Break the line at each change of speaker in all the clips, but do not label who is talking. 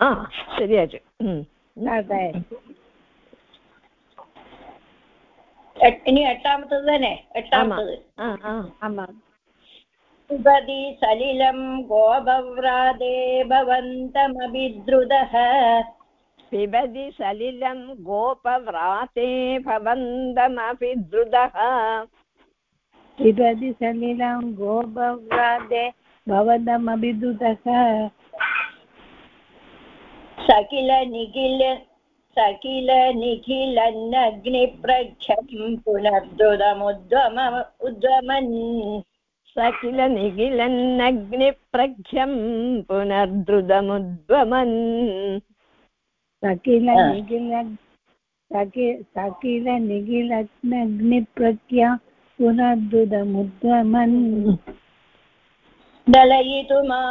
ആ ശരിയാച്ചു
ഇനി എട്ടാമത്തത് തന്നെ എട്ടാമത്തത് പിബതി സലിലം ഗോപവ്രാതേ ഭവന്തമഭിദ്രുതः
पिबति सलिलं गोपव्राते भवन्तमभिद्रुतः
पिबति सलिलं गोपव्राते भवन्तमभिद्रुतः
सकिल निखिल सकिल निखिलन्नग्निप्रख्यं पुनर्द्रुतमुद्वम उद्वमन्
सकिल निखिलन्नग्निप्रख्यं पुनर्द्रुतमुद्वमन्
सकिल निखिल सकिल निखिलग्निप्रख्या पुनर्द्रुतमुद्वमन्
दलयितुमा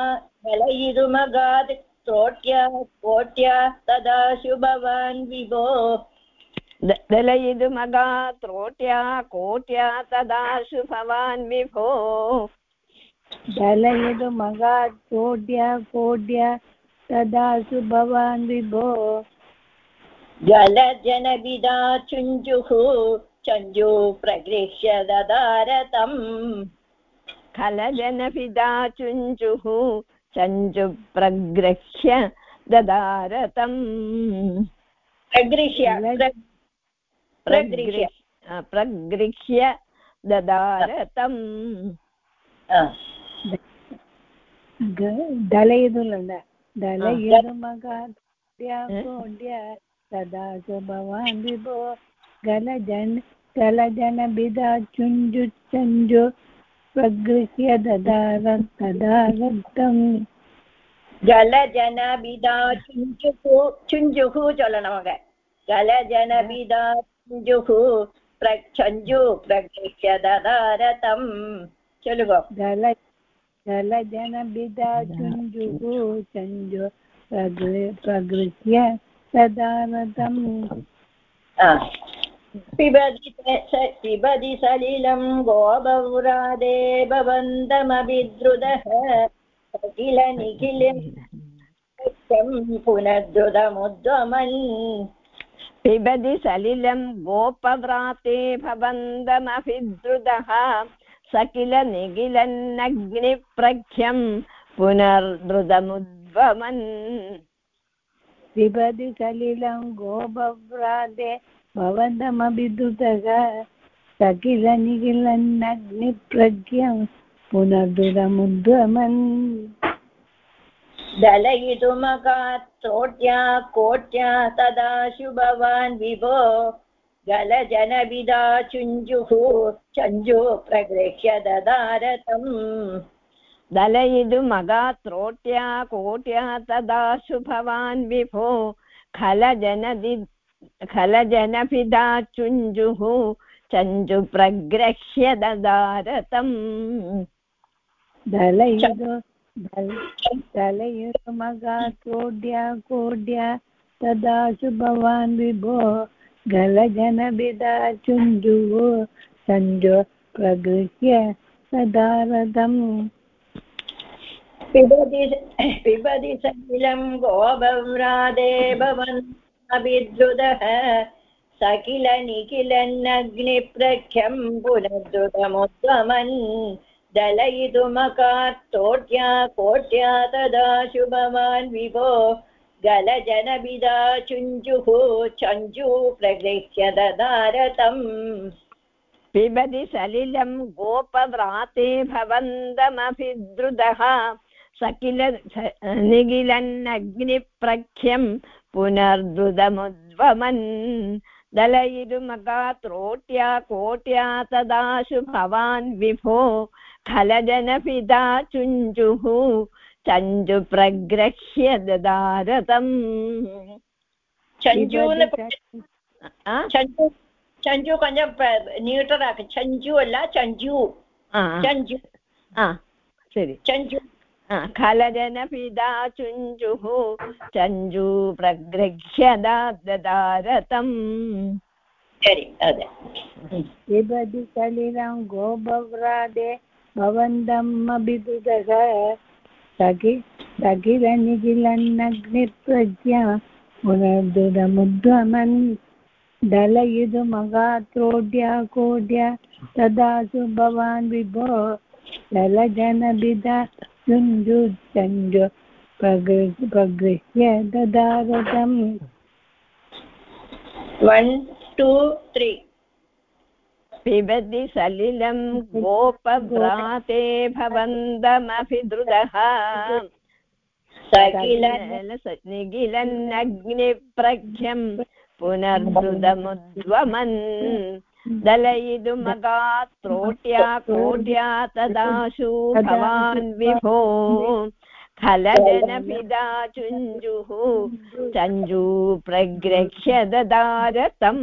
दलयितुमगात् त्रोट्या कोट्या तदाशु भवान् विभो।
दलयितुमगा त्रोट्या कोट्या तदाशु भवान् विभो।
दलयितुमगा त्रोट्या कोट्या तदाशु भवान् विभो।
जलजनविदा चुञ्जुः चञ्जु प्रगृह्य ददार तम्
खलजनपिता चुञ्जुः चञ्जुप्रगृह्य ददार तम्
प्रगृह्य
प्रगृह्य प्रगृह्य ददार तम्
दलयितुलण्ड दलयितुमगाद्य तदा च भवान् विभो। गलजन् गलजनबिदा चुञ्जुचञ्जु प्रगृह्य ददार तदारब्धम्
जलजनबिदा चुञ्जुः चुञ्जुः चलनमग जलजनबिदा चुञ्जुः चञ्जु प्रगृह्य ददार तम् चलुगो
गल जलजनबिदा चुञ्जुः चञ्जु प्रगृह्य तदारतम्
पिबति पिबति सलिलं गोबव्रादे भवन्तमभिद्रुतः किल निखिलं पुनर्द्रुतमुद्वमन्
पिबति सलिलं गोपव्राते भवन्तमभिद्रुतः स किल निखिलन्नग्निप्रख्यं पुनर्द्रुतमुद्वमन्
पिबति सलिलं गोपव्राते भवन्तमभिद्रुतः स किल निखिलन्नग्निप्रज्ञं पुनर्दुरमुद्वमन्
दलयितुमकात्रोट्या कोट्या तदाशु भवान् विभो। गलजनविदा चुञ्जुः चञ्जु प्रगृह्य ददारतम्।
दलयितुमगात्रोट्या कोट्या तदाशु भवान् विभो। खलजनदि खलजनपिता चुञ्जुः चञ्जुप्रग्रह्य ददारतम्
दलयुधमगा कोड्या कोड्या तदाशु भवान् विभो गलजनविदा चुञ्जुः सञ्जो प्रगृह्य सदारथम्।
पिबति पिबति सकिलं गोभव्रादे भवन्। अभिद्रुतः सकिल निखिलन्नग्निप्रख्यं पुनर्द्रुतमुद्वमन् दलयितुमकार्तोट्या कोट्या तदाशु भवान् विभो। गलजनविदा चुञ्जुः चञ्जु प्रगृह्य ददारतम्।
पिबति सलिलं गोपव्राते भवन्तमभिद्रुतः सकिल निगिलन्नग्निप्रख्यं पुनर्द्रुतमुद्वमन् दलयिरुमगात्रोट्या कोट्या तदाशु भवान् विभो खलजनपिता चुञ्जुः चञ्जुप्रग्रह्य ददारतम्
ചഞ്ചുന്ന് ചഞ്ചു ചഞ്ചു കൊഞ്ചം ന്യൂട്ടർ ആക്ക് ചഞ്ചു അല്ല ചഞ്ചു ചഞ്ചു
ആ ശരി
ചഞ്ചു
खलजनपिदा चुञ्जुः चञ्जू
प्रगृह्य दादारतम्
पिबति कलिरं गोभव्रादे भवन्तम् अभिदुदः सखि सखिरनिखिलन्नग्निप्रज्ञा पुनर्दुरमुद्वमन् दलयितु मगात्रोड्या कोड्या तदासु भवान् विभो दलजनभिदा चुञ्जुचञ्जु प्रगृह्य ददारतम्
वन् टु त्री
पिबति सलिलं गोपभ्राते भवन्तमभिद्रुदः निगिलन्नग्निप्रख्यं पुनर्दृदमुद्वमन् Hmm. दलयिदुमगात् त्रोट्या hmm. कोट्या तदाशु भवान् hmm. विभो। खलजनपिदा चुञ्जुः। चञ्जू प्रग्रह्य ददारतम्।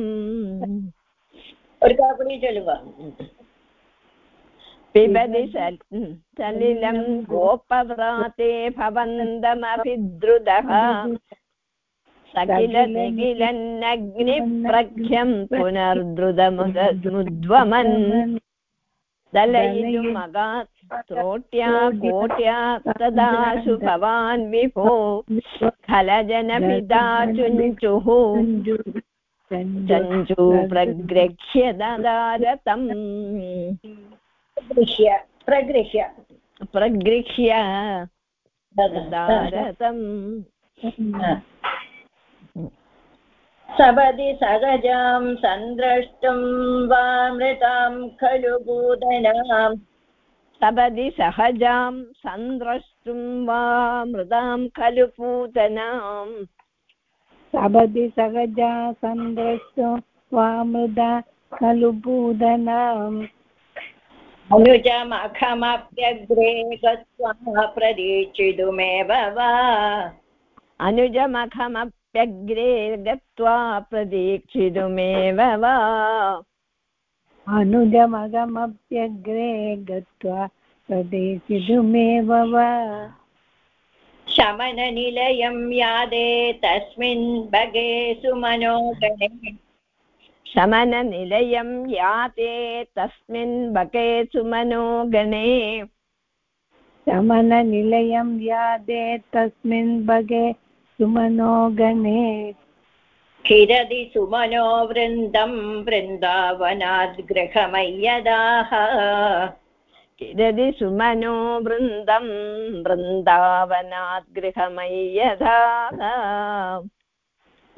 पिबति सलिलम् गोपव्राते भवन्दमभिद्रुदः। सकिलनिखिलन्नग्निप्रख्यं पुनर्द्रुतमुद्वमन् दलयितुमगात् त्रोट्या कोट्या तदाशु भवान् विभो खलजनपिता चुञ्चुः चञ्चू प्रगृह्य ददारतम्
प्रगृह्य प्रगृह्य
ददारतम्
सपदि सहजां सन्द्रष्टुं वामृतां खलु भूतनाम्
सपदि सहजां सन्द्रष्टुं वा मृदां खलु पूतनाम्
सपदि सहजा सन्द्रष्टो वा मृदा खलु पूदनाम्
अनुजमखमप्यग्रे गत्वा प्रदीक्षितुमेव वा।
अनुजमखमप्यग्रे गत्वा प्रदीक्षितुमेव वा।
अनुजमगमप्यग्रे गत्वा प्रदेशितुमेव वा।
शमननिलयं यादे तस्मिन् भगे सुमनोगणे।
शमननिलयं याते तस्मिन् बके सुमनो गणे
शमननिलयं यादे तस्मिन् भगे सुमनो गणे
खिरदि सुमनो वृन्दं वृन्दावनाद् गृहमय्यदाः
किरदि सुमनो वृन्दं वृन्दावनात् गृहमय्यधाः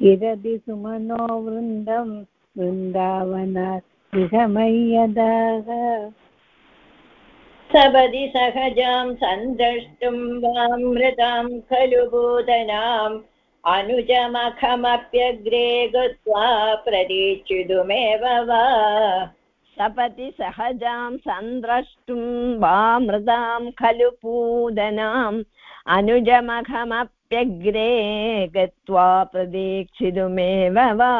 किरदि सुमनो वृन्दं वृन्दावनात् गृहमय्यदाः
सपदि सहजां सन्द्रष्टुं वामृतां खलु बोधनाम् अनुजमखमप्यग्रे गत्वा प्रदीक्षितुमेव वा।
सपति सहजां सन्द्रष्टुं वा मृदां खलु पूदनाम् अनुजमखमप्यग्रे गत्वा प्रदीक्षितुमेव वा।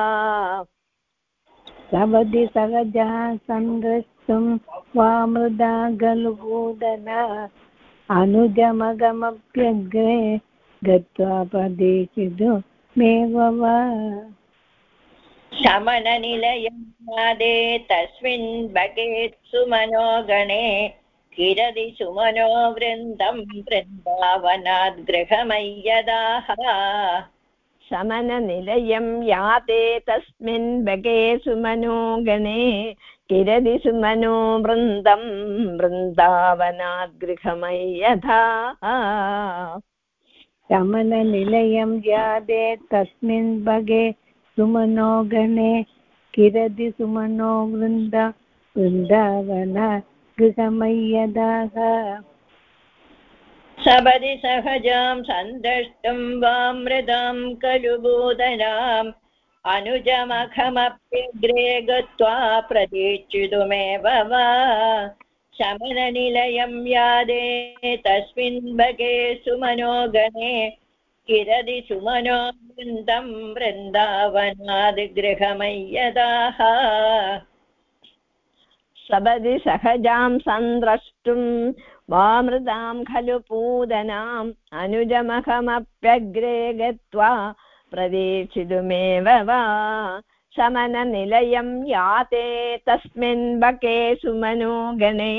सवदि सहजा सन्द्रष्टुं वा मृदा गलुबोधना अनुजमगमप्यग्रे गत्वा प्रदेशितुमेव वा।
शमननिलयं नादे तस्मिन् भगेत् सुमनो किरदि सुमनो वृन्दं वृन्दावनाद् गृहमय्यदाः
शमननिलयं याते तस्मिन् बगे सुमनो गणे किरदि सुमनो वृन्दं वृन्दावनात् गृहमय्यथा
शमननिलयं यादे तस्मिन् भगे सुमनो गणे किरदि सुमनो वृन्द वृन्दावन गृहमय्यदाः
सबदि सहजां सन्दष्टुं वामृदां खलु बोधनाम् अनुजमखमप्यग्रे गत्वा प्रतीक्षितुमेव वा। शमननिलयं यादे, तस्मिन् भगे सुमनो गणे किरदि सुमनो वृन्दं वृन्दावनाद् गृहमय्यदाः।
सबदि सहजां सन्द्रष्टुं वामृतां खलु पूदनाम् अनुजमखमप्यग्रे गत्वा प्रदीक्षितुमेव वा। शमननिलयं याते तस्मिन् बके सुमनो गणे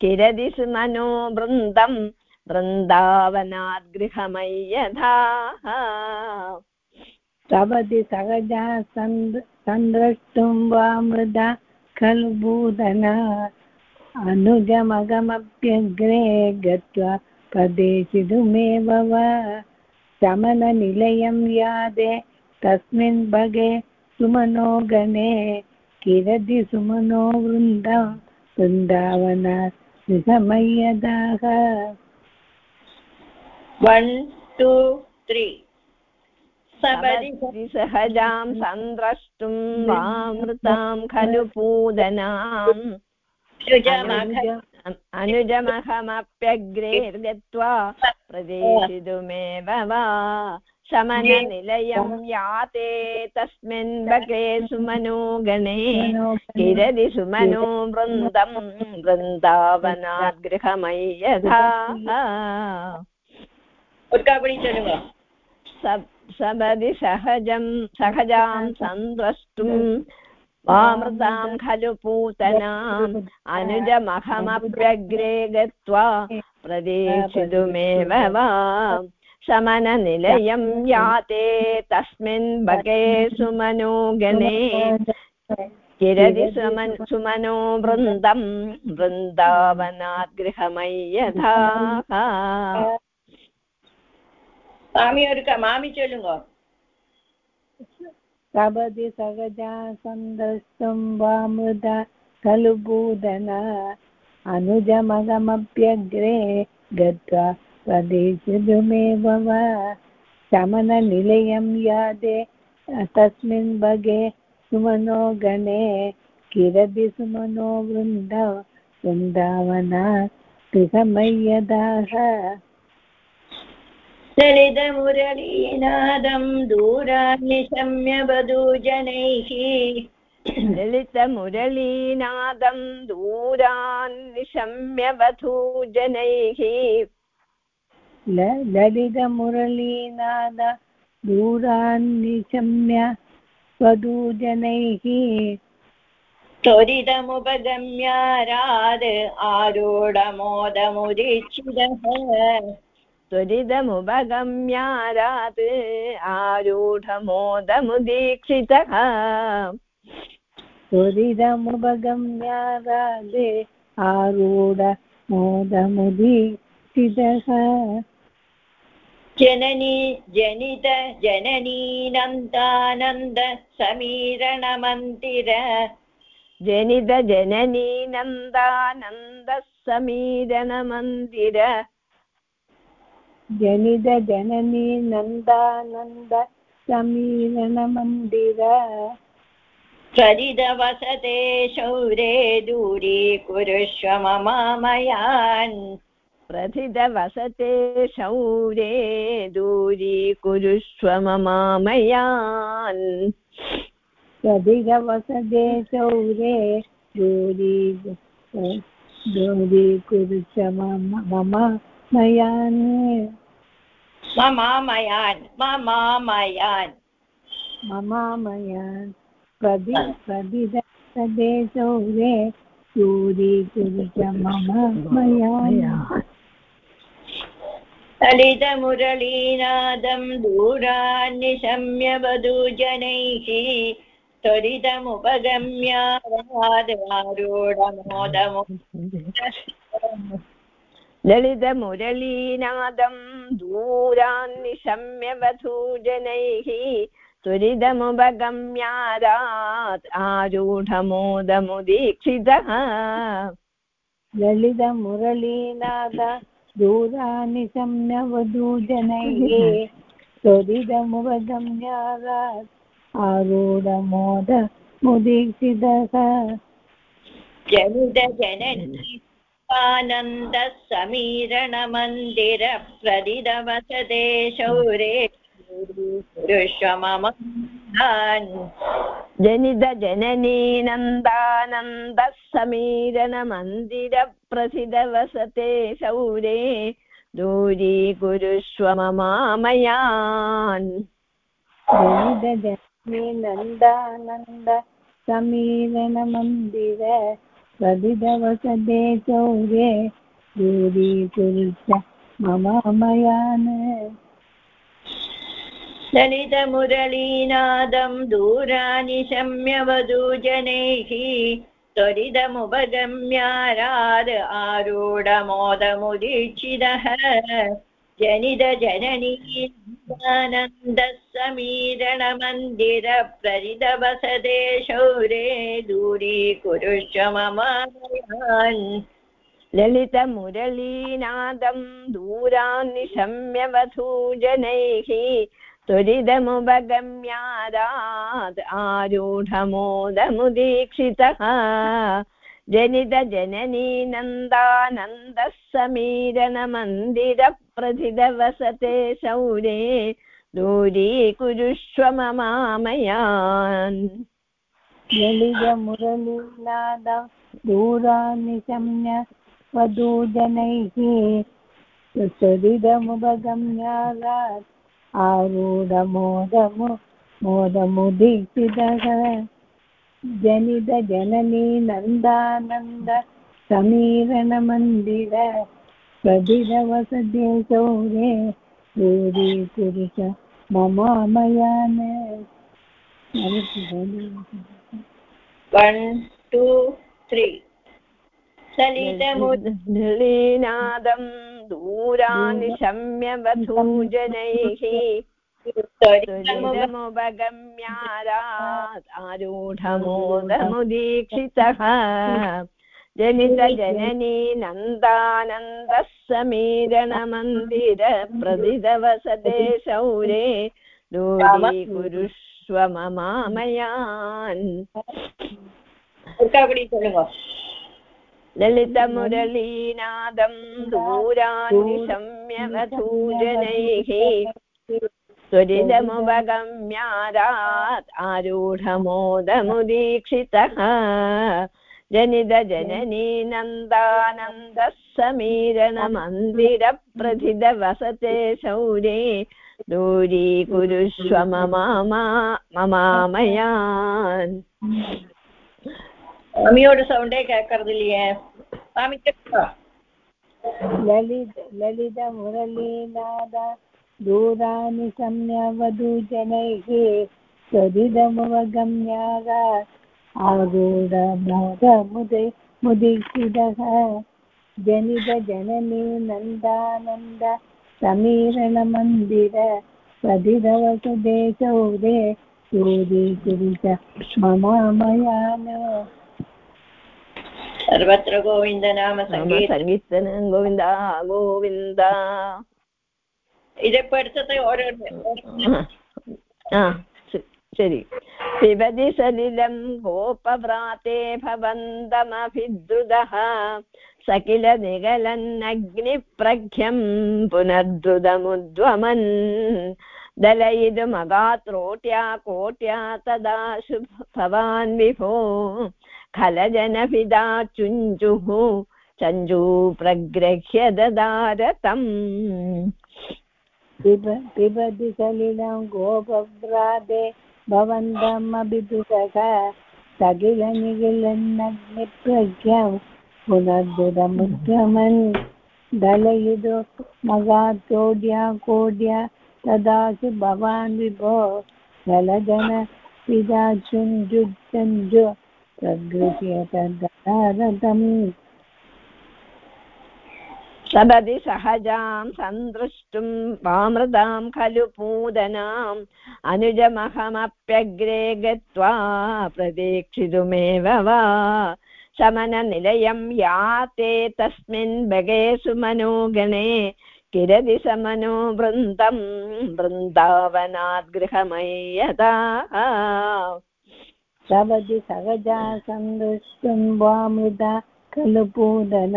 किरदि सुमनो वृन्दं। वृन्दावनात् गृहमय्यथाः
तवति सहजा सन्द्रष्टुं वा मृदा खलु भूधना अनुजमगमप्यग्रे गत्वा प्रदेशितुमेव वा। शमननिलयं यादे तस्मिन् भगे सुमनो गणे किरति सुमनो वृन्द वृन्दावनात् निगमयदाः
वन् टु त्री सबरि
सहजां सन्द्रष्टुं वामृतां खलु पूदनाम् अनुजमहमप्यग्रे गत्वा प्रदेशितुमेव वा शमननिलयं याते तस्मिन् बके सुमनोगणे किरदि सुमनो वृन्दं वृन्दावनात् गृहमय्यथा सबदि सहजं सहजां सन्द्रष्टुम्। वामृतां खलु पूतनाम् अनुजमहमप्यग्रे गत्वा प्रदेशितुमेव वा शमननिलयं याते तस्मिन् बके सुमनो गणे किरति सुमन् सुमनो वृन्दं वृन्दावनात् गृहमय्यथा
மாமி ஒருக்கா மாமி சொல்லுங்க
सबदि सहजा सन्दष्टुं वा मृदा खलु भूधना अनुजमगमप्यग्रे गत्वा प्रदेशितुमेव वा। शमननिलयं यादे, तस्मिन् भगे सुमनो गणे। किरति सुमनो वृन्द वृन्दावना गृहमय्यदाः
ललितमुरलीनादं दूरान्निशम्य वधूजनैः
ललितमुरलीनादं दूरान् निशम्य वधूजनैः
ललितमुरलीनाद दूरान्निशम्य वधूजनैः
त्वरितमुपगम्याराद् आरूढमोदमुदीक्षितः
त्वरितमुपगम्यारात् आरूढमोदमुदीक्षितः।
त्वरितमुपगम्यारादे आरूढमोदमुदीक्षितः।
जननी जनित जननीनन्दानन्द समीरणमन्दिर।
जनित जननी नन्दानन्दः समीरणमन्दिर।
जनित जननी नन्दानन्द समीरणमन्दिर
त्वरितवसते शौरे दूरीकुरुष्व ममामयान्
प्रथितवसते शौरे दूरीकुरुष्व ममामयान्
प्रधिगवसते शौरे दूरी दूरीकुरुष्व मम मम मयान्
ममामयान् ममामयान्
ममामयान् प्रदि प्रदिदसदे शौरे दूरीकुरुष्व मम मयान्
ललितमुरलीनादं दूरान्निशम्य वधूजनैः त्वरितमुपगम्यारूढमोदमु
ललितमुरलीनादं दूरान् निशम्य वधूजनैः त्वरितमुपगम्यारात् आरूढमोदमुदीक्षितः।
ललितमुरलीनाद दूरानि सम्यवधूजनैः त्वरितमुपगम्यारात् आरूढमोद मुदीक्षितः
जनित जननी आनन्दः समीरणमन्दिर प्रदिदवसते शौरे
जनित जननी नन्दानन्दः समीरणमन्दिरप्रसिद्धवसते शौरे दूरीकुरुष्व ममामयान्।
जनितजननी नन्दानन्द समीरणमन्दिर प्रदिदवसदे चौरे दूरीकुरुष्व मम मयान्
ललितमुरलीनादं दूरानिशम्य वधूजनैः त्वरितमुपगम्याराद आरूढमोदमुदीक्षितः जनितजननीनन्दः समीरणमन्दिरप्ररितवसते शौरे दूरीकुरुष्व ममान्
ललितमुरलीनादं दूरान् निशम्य वधूजनैः त्वरिदमुपगम्यादात् आरूढमोदमुदीक्षितः। जनितजननी नन्दानन्दः समीरणमन्दिरप्रथितवसते शौरे दूरीकुरुष्व ममामयान्
ललितमुरलीनाद दूरान्निशम्य वधूजनैः सुसरिदमुपगम्यागात् आरूढमोदमु मोदमुदीक्षितः जनितजननी नन्दानन्द समीरणमन्दिर प्रदिरवसते सौरे दूरीकुरुष ममामयान्
वन् टु त्री ललितमुद
ललितमुरलीनादं दूरानिशम्य आरूढमोदमुदीक्षितः। जनितजननी नन्दानन्दः समीरणमन्दिर प्रदिदवसते शौरे दोरीकुरुष्व ममामयान् ललितमुरलीनादं दूरान्निशम्यवधूजनैः त्वरितमुपगम्यारात् आरूढमोदमुदीक्षितः। जनिद जननी नन्दानन्दः समीरणमन्दिरप्रथिद वसते शौरे दूरीकुरुष्व ममामा ममामयान्
मम्मियोड सौण्डे कर्दलिये ललित ललित मुरलीनाद
दूराणि सम्यवधू जनैः त्वदिदमवगम्यागा आवेदमुदे मुदिक्षिदः जनिद जननी नन्दानन्द समीरणमन्दिर सदिदवसुदे चौरे सूरीकुरित ममामयानो।
सर्वत्र गोविन्दनाम
सङ्गीतन गोविन्द गोविन्द।
इदे पठते
ओरो शरि पिबति सलिलं गोपव्राते भवन्तमभिद्रुदः स किल निगलन्नग्निप्रख्यं पुनर्द्रुदमुद्वमन् दलयितुमगात्रोट्या कोट्या तदा भवान् विभो खलजनभिदा चुञ्जुः चञ्जू प्रगृह्य ददारतम्
पिबति सलिलं गोपव्राते भवन्तमभिदुषः सकिलनिगिलन्नग्निप्रज्ञं पुनर्दुरमुद्गमन् दलयिदो मगात्रोड्या कोड्या तदासु भवान् विभो जलजन पिता चुञ्जुञ्जु प्रगृह्य तदारतम्
सदति सहजां सन्दृष्टुं वामृतां खलु पूदनाम् अनुजमहमप्यग्रे गत्वा प्रतीक्षितुमेव वा। शमननिलयं याते तस्मिन् भगे सुमनोगणे किरति समनो वृन्दं, वृन्दावनात् गृहमय्यताः
भवति सहजा सन्दृष्टुं वामृता खलु पूदन।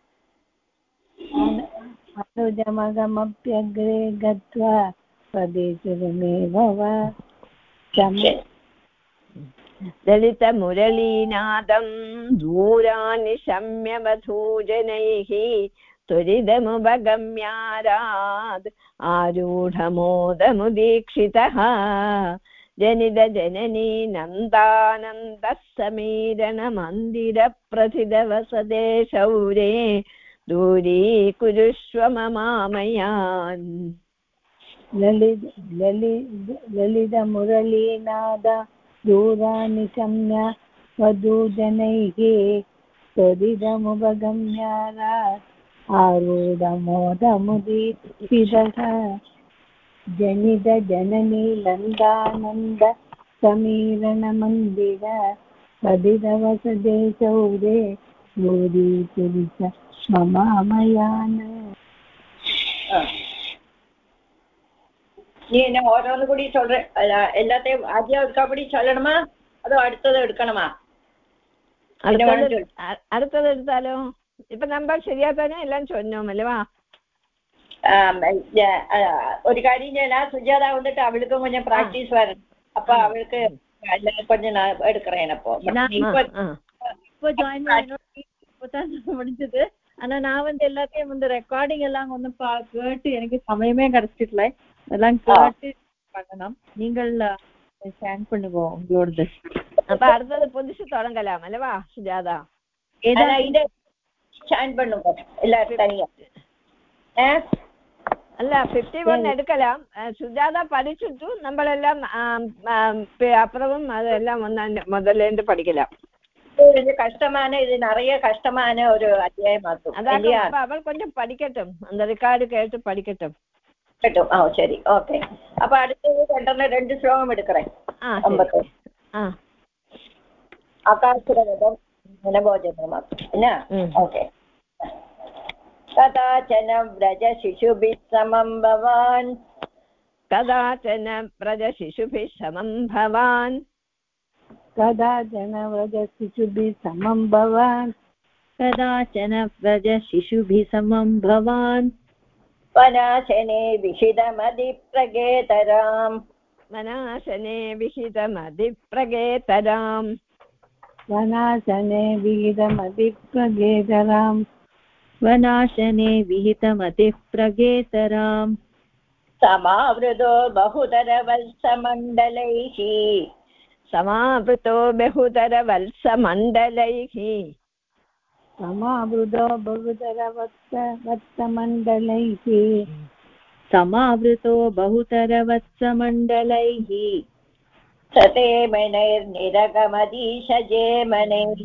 अनुजमगमप्यग्रे गत्वा स्वदेशमेव वा।
ललितमुरलीनादं दूरानिशम्य वधूजनैः त्वरिदमुपगम्याराद् आरूढमोदमुदीक्षितः। जनितजननी नन्दानन्दः समीरणमन्दिरप्रथितवसदे शौरे दूरीकुरुष्व ममामयान्
ललित ललि ललितमुरलीनाद दूरानिशम्य वधूजनैः त्वरिदमुपगम्यारा आरूढमोदमुदीक्षितः जनितजननी नन्दानन्द समीरणमन्दिर पदितवसदे चौरे दूरीपुरुष നീ
എന്നെ ഓരോന്നും കൂടി கூடி சொல்ற எல்லாத்தையும் ஆதியா இருக்காபடி சொல்லணுமா அதோ அடுத்தது எடுக்கணுமா
അടുത്തത് എടുത്താലോ ഇപ്പൊ നമ്പർ ശരിയാക്കാനും എല്ലാം ചൊന്നോമല്ലേ
ഒരു കാര്യം ഞാൻ സുജാത വന്നിട്ട് അവൾക്ക് കൊഞ്ചം പ്രാക്ടീസ്
വരണം.
അപ്പൊ
അവൾക്ക്
കൊഞ്ചം എടുക്കറേനപ്പോ ഇപ്പൊ ജോയിൻ முடிஞ்சது ஆனா நான் வந்து எல்லாத்தையும் வந்து ரெக்கார்டிங் எல்லாம் வந்து கேட்டு எனக்கு சமயமே கிடைச்சிடல. அதெல்லாம் கேட்டு பண்ணணும். நீங்கள் ஷேர் பண்ணுங்க உங்களோடது.
அப்ப அடுத்தது புதுசு தொடங்கலாம்.
அல்லவா
சுஜாதா? இதை ஸ்டாண்ட் பண்ணுங்க. எல்லாரும் தனியா. அல்ல
ஃபிஃப்டி ஒன் எடுக்கலாம். சுஜாதா படிச்சுட்டு நம்மளெல்லாம் அப்புறமும் அதெல்லாம் வந்து முதல்ல இருந்து படிக்கலாம். അതെല്ലാം ഒന്ന് മുതലേണ്ട് പഠിക്കലാം
இது கஷ்டமான இது நிறைய கஷ்டமான ஒரு அத்தியாயமாக்கும்
അതാക്കും
இல்லையா
അപ്പൊ അവൾ കൊഞ്ചം പഠിക്കട്ടും அந்த ரெக்கார்டு கேட்டு படிக்கட்டும்
കേട്ടോ ആ ശരി ഓക്കെ അപ്പൊ അടുത്തത് രണ്ടെണ്ണം രണ്ട് ശ്ലോകം എടുക്കറേ
ആ ശരി.
അമ്പത്തി
ആ
അകാസുരവധം മനഭോജനമാക്കും എന്നാ
ഉം.
ഓക്കെ കഥാചന വ്രജ ശിശുഭിः സമം ഭവാൻ
കഥാചന വ്രജ ശിശുഭിः സമം ഭവാൻ
कदाचन व्रजशिशुभिः समं भवान्?
कदाचन व्रजशिशुभिः समं भवान्?
वनाशने विहितमधिप्रगेतराम्
वनाशने विहितमधिप्रगेतराम्
वनाशने विहितमधिप्रगेतराम् वनाशने
विहितमधिप्रगेतराम् समावृतो
बहुतरवत्समण्डलैः समावृतो बहुधरवत्समण्डलैः
समावृतो बहुधरवत्समण्डलैः
समावृतो बहुतरवत्समण्डलैः।
सते मणैर्निरगमदीशजे मनैः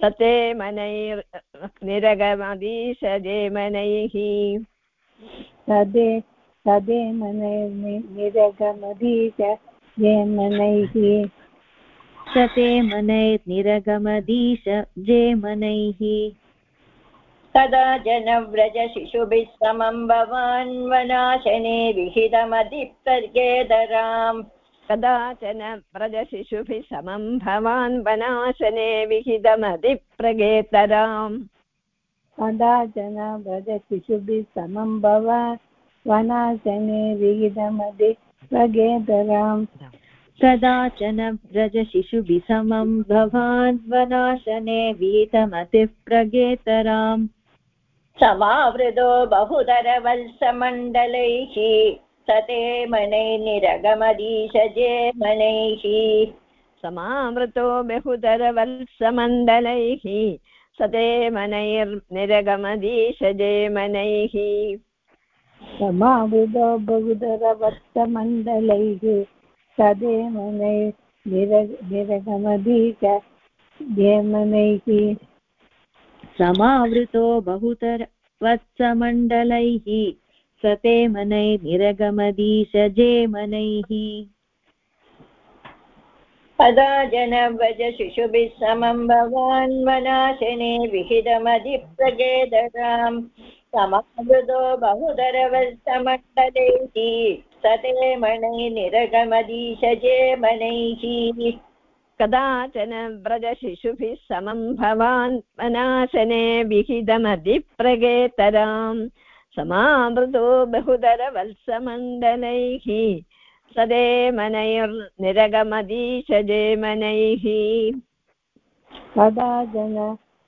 सते मनैर्निरगमदीशजे मनैः
सदे सदे मनैर्निरगमदीश मनैर्निरगमधीश जेमनैः
स ते मनैर्निरगमदीश जेमनैः
तदा जनव्रज शिशुभिः समं भवान् वनाशने विहितमधिप्रगेदराम्
कदाचन व्रजशिशुभिः समं भवान् वनाशने विहितमधिप्रगेतराम्
कदाचन व्रजशिशुभिः समं भवान् वनाशने विहितमधिप्रगेतराम्
कदाचन व्रजशिशुभिः समं भवान् वनाशने विहितमतिः प्रगेतराम्
समावृतो बहुतरवल्समण्डलैः सते मनैर्निरगमदीशजेमनैः
समावृतो बहुतरवत्समण्डलैः सते मनैर्निरगमदीशजेमनैः
समावृतो बहुधरवत्समण्डलैः तदे मनैर्निरगमधीश जेमनैः
समावृतो बहुतर वत्समण्डलैः स ते मनैर्निरगमदीश जेमनैः
तदा जनव्रज शिशुभिः समं भवान् वनाशने विहितमधिप्रगेदराम् समावृतो बहुधरवत्समण्डलैः सते मनैर्निरगमदीशजेमनैः
कदाचन व्रजशिशुभिः समं भवान् वनाशने विहितमधिप्रगेतराम्। बहुधरवत्समण्डलैः सदेमनैर्निरगमदीशजेमनैः
सदा जन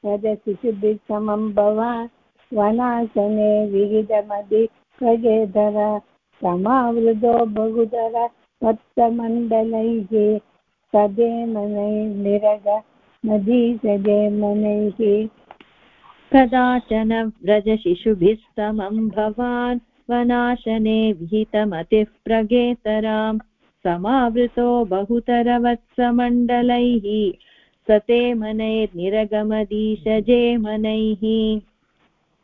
रजशिशुभिः समं भवान् वनाशने विविधमदि प्रजेधर समावृतो बहुधर वत्समण्डलैः सदेमनैर्निरग नदीसजेमनैः
कदाचन व्रजशिशुभिः समं भवान्, वनाशने विहितमतिः प्रगेतराम्। समावृतो बहुतरवत्समण्डलैः सते मनैर्निरगमदीशजेमनैः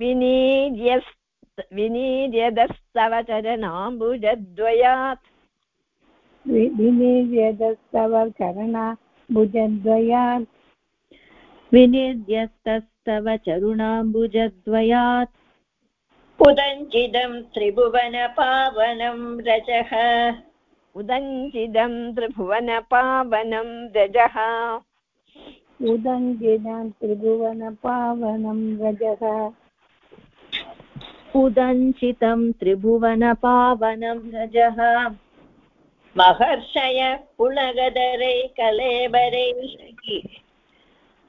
विनीर्यस् विनीर्यदस्तव चरणाम्बुजद्वयात्
विनिर्यदस्तव करणा भुजद्वयात्
विनिर्यस्तस्तव चरुणाम्बुजद्वयात्
उदञ्चिदं त्रिभुवनपावनं रजः
उदञ्चिदं त्रिभुवनपावनं रजः
उदङ्गिनं त्रिभुवनपावनं रजः।
उदञ्चितं त्रिभुवनपावनं रजः।
महर्षय पुलगधरै कलेबरैः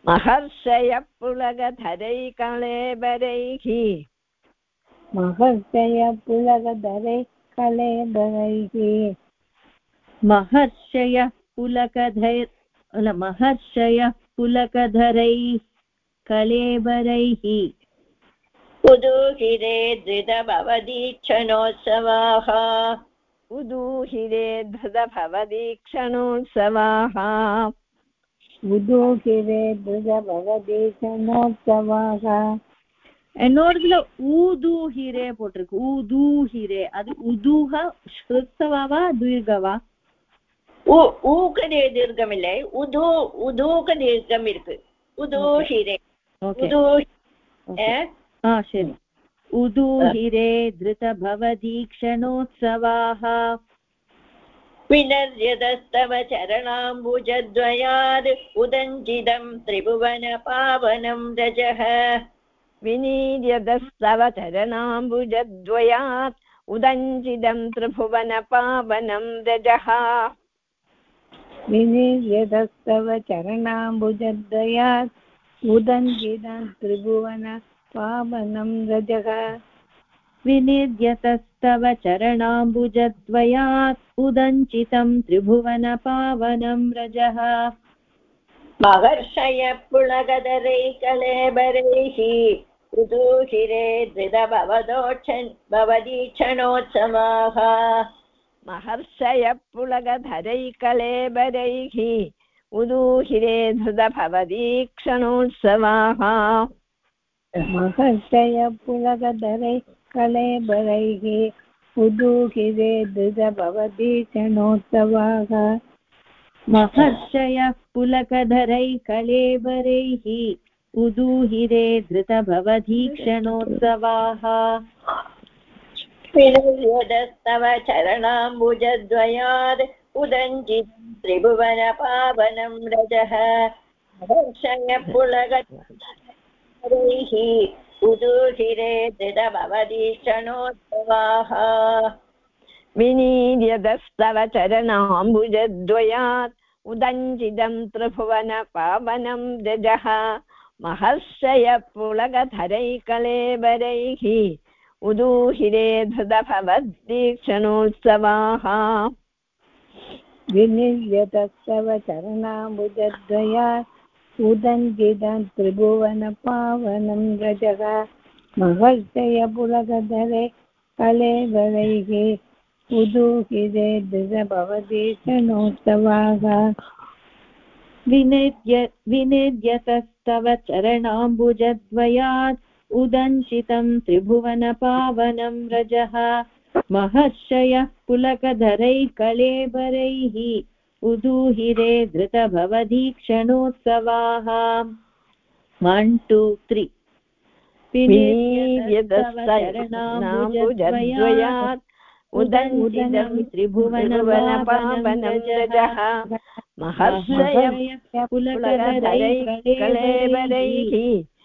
महर्षय पुलगधरैकलेबरैः
महर्षय पुलगधरे कलेबरैः
महर्षयः पुलकधैर् अल, महर्षयः पुलकधरैः कलेबरैः
उदूहिरे धृतभवदीक्षणोत्सवाः
उदूहिरे धृतभवदीक्षणोत्सवाः
उदोकिरे भुजभवदेशनोत्सवाः
என்னோடதுல ஊதூஹிரே போட்டிருக்கு ஊதூஹிரே அது உதூஹ ஸ்ருத்தவாவா தீர்கவா
ஊ- ஊக்கதே தீர்க்கம் இல்லை உது உதூக தீர்க்கம் இருக்கு உதூஹிரே
ஓகே
உதூ
ஆ சரி उदूहिरे धृतभवदीक्षणोत्सवाः
विनर्यदस्तव चरणाम्बुजद्वयाद् उदञ्चिदं त्रिभुवनपावनं रजः
विनीर्यदस्तव चरणाम्बुजद्वयात् उदञ्चिदं त्रिभुवनपावनं रजः
विनिर्यदस्तव चरणाम्बुजद्वयात् उदङ्गिनं त्रिभुवन पावनं रजः।
विनिर्यतस्तव चरणाम्बुजद्वयात् उदञ्चितं त्रिभुवनपावनं रजः।
महर्षय पुलगदरैकलेबरैः उदूहिरे धृतभवदोक्षन् भवदीक्षणोत्सवाः।
महर्षय पुलगधरैकलेबरैः उदूहिरे धृतभवदीक्षणोत्सवाः।
महर्षय पुलगधरे कलेबरैः उदूहिरे धृतभवदीक्षणोत्सवाः।
महर्षयः पुलकधरैः कलेबरैः उदूहिरे धृतभवधीक्षणोत्सवाः
विनिर्यदस्तव चरणाम्बुजद्वयाद् उदञ्चितं त्रिभुवनपावनं रजः। महर्षय पुलगदरैः उदूहिरे धृतभवदीक्षणोत्सवाः
विनीर्यदस्तव चरणाम्बुजद्वयात् उदञ्चिदं त्रिभुवनपावनं रजः। महर्षय पुलगधरैकलेबरैः उदूहिरे धृतभवद्दीक्षणोत्सवाः
विनिर्यतस्तव चरणाम्बुजद्वयात् उदङ्गितं त्रिभुवनपावनं रजः। महर्षय पुलगधरे कलेबरैः उदूहिरे धृतभवदीक्षणोत्सवाः
विनिर्य विनिर्यतस्तव चरणाम्बुजद्वयात् उदञ्चितं त्रिभुवनपावनं रजः। महर्षयः पुलकधरैकलेबरैः उदूहिरे धृतभवदीक्षणोत्सवाः वन् टु त्रि
विनीर्यदस्तनाम्बुजद्वयात् उदञ्चिदं रजः। महर्षय पुलकधरैकलेबरैः उदूहिरे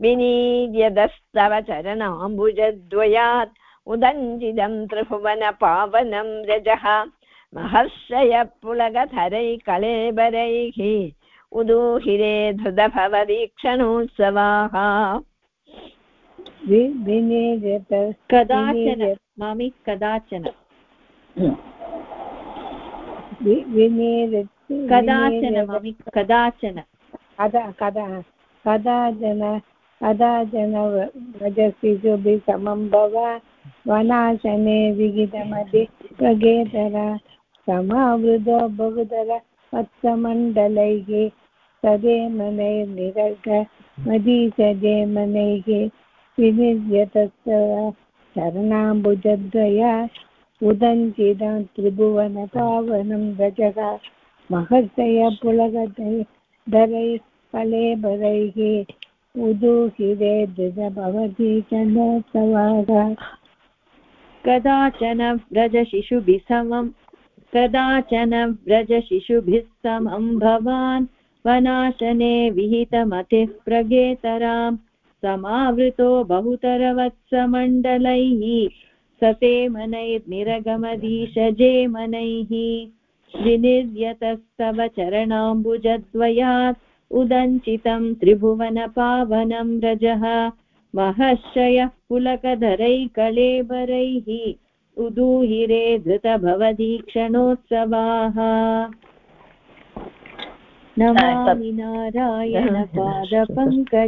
विनीर्यदस्तव चरणाम्बुजद्वयात् उदञ्जिदं त्रिभुवनपावनं रजः महर्षय पुलगधरैकलेबरैः उदूहिरे धृतभवदीक्षणोत्सवाः।
कदाचन मामि कदाचन। कदाचन मामि कदाचन।
कदा कदा कदाचन कदाचन व्रजशिशुभिः समं भव। वनाशने विहितमधि प्रगेतर। समावृतो बहुधर वत्समण्डलैः चरणाम्बुजद्वया उदञ्चिदं त्रिभुवनपावनं महर्षय धरै कलेबरैः
कदाचन व्रजशिशुभिः कदाचन व्रजशिशुभिः भवान् वनाशने विहितमतिः प्रगेतरां। समावृतो बहुतरवत्समण्डलैः। सतेमनैर्निरगमदीशजेमनैः विनिर्यतस्तव चरणाम्बुजद्वयात्। उदञ्चितं त्रिभुवनपावनं रजः महर्षयः पुलकधरैकलेबरैः उदूहिरे धृतभवदीक्षणोत्सवाः। नमामि नारायणपादपङ्कज